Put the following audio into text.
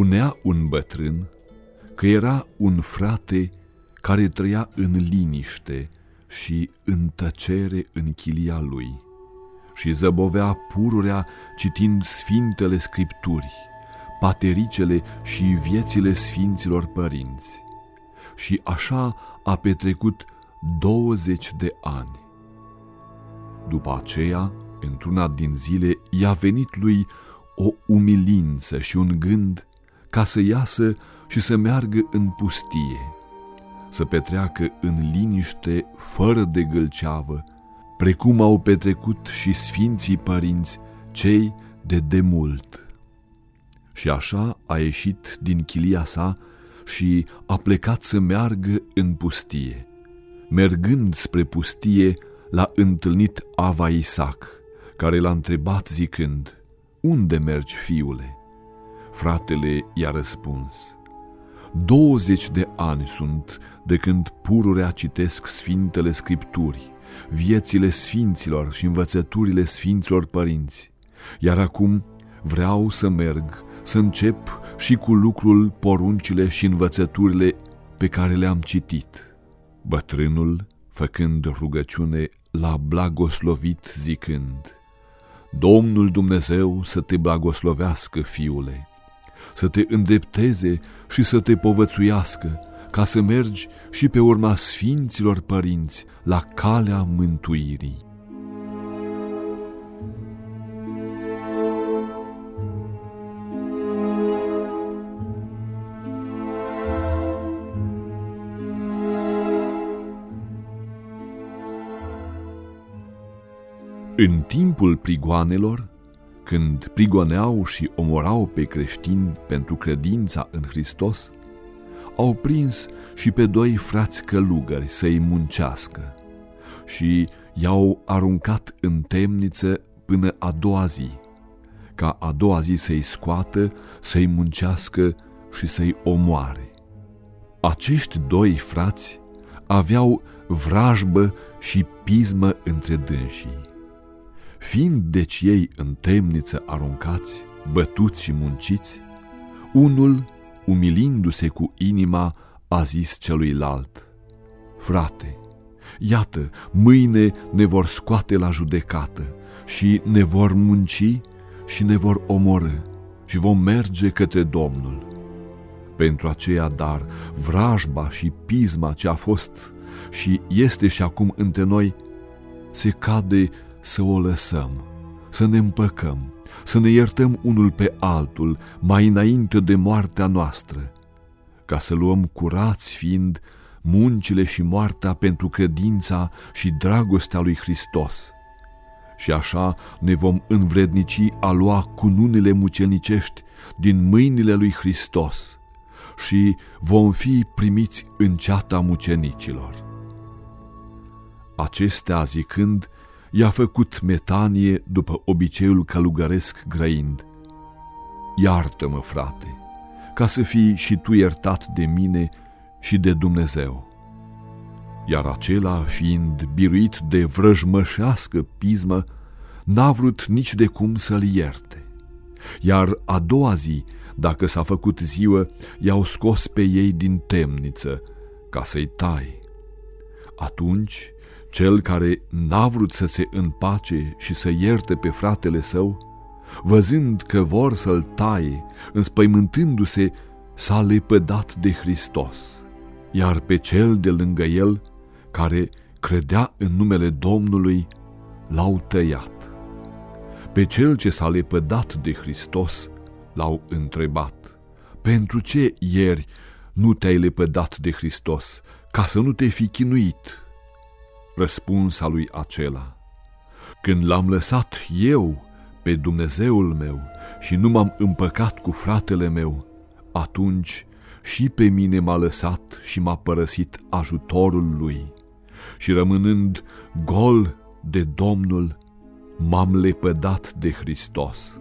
Spunea un bătrân că era un frate care trăia în liniște și în tăcere în chilia lui și zăbovea pururea citind sfintele scripturi, patericele și viețile sfinților părinți. Și așa a petrecut 20 de ani. După aceea, într-una din zile, i-a venit lui o umilință și un gând ca să iasă și să meargă în pustie, să petreacă în liniște, fără de gâlceavă, precum au petrecut și sfinții părinți, cei de demult. Și așa a ieșit din chilia sa și a plecat să meargă în pustie. Mergând spre pustie, l-a întâlnit Ava Isaac, care l-a întrebat zicând, Unde mergi, fiule?" Fratele i-a răspuns, 20 de ani sunt de când pururea citesc Sfintele Scripturi, viețile sfinților și învățăturile sfinților părinți, iar acum vreau să merg, să încep și cu lucrul, poruncile și învățăturile pe care le-am citit. Bătrânul, făcând rugăciune, l-a blagoslovit zicând, Domnul Dumnezeu să te blagoslovească, fiule, să te îndrepteze și să te povățuiască, ca să mergi și pe urma sfinților părinți la calea mântuirii. În timpul prigoanelor, când prigoneau și omorau pe creștini pentru credința în Hristos, au prins și pe doi frați călugări să-i muncească și i-au aruncat în temniță până a doua zi, ca a doua zi să-i scoată, să-i muncească și să-i omoare. Acești doi frați aveau vrajbă și pismă între dânsii Fiind deci ei în temniță aruncați, bătuți și munciți, unul, umilindu-se cu inima, a zis celuilalt, Frate, iată, mâine ne vor scoate la judecată și ne vor munci și ne vor omorâ și vom merge către Domnul. Pentru aceea, dar, vrajba și pisma ce a fost și este și acum între noi, se cade să o lăsăm, să ne împăcăm, să ne iertăm unul pe altul mai înainte de moartea noastră, ca să luăm curați fiind muncile și moartea pentru credința și dragostea lui Hristos. Și așa ne vom învrednici a lua cununile mucenicești din mâinile lui Hristos și vom fi primiți în ceata mucenicilor. Acestea zicând, i-a făcut metanie după obiceiul călugăresc grăind. Iartă-mă, frate, ca să fii și tu iertat de mine și de Dumnezeu. Iar acela, fiind biruit de vrăjmășească pismă, n-a vrut nici de cum să-l ierte. Iar a doua zi, dacă s-a făcut ziua, i-au scos pe ei din temniță ca să-i tai. Atunci cel care n-a vrut să se împace și să ierte pe fratele său, văzând că vor să-l taie, înspăimântându-se, s-a lepădat de Hristos, iar pe cel de lângă el, care credea în numele Domnului, l-au tăiat. Pe cel ce s-a lepădat de Hristos, l-au întrebat, pentru ce ieri nu te-ai lepădat de Hristos, ca să nu te fi chinuit?' Răspunsa lui acela. Când l-am lăsat eu pe Dumnezeul meu și nu m-am împăcat cu fratele meu, atunci și pe mine m-a lăsat și m-a părăsit ajutorul lui. Și rămânând gol de Domnul, m-am lepădat de Hristos.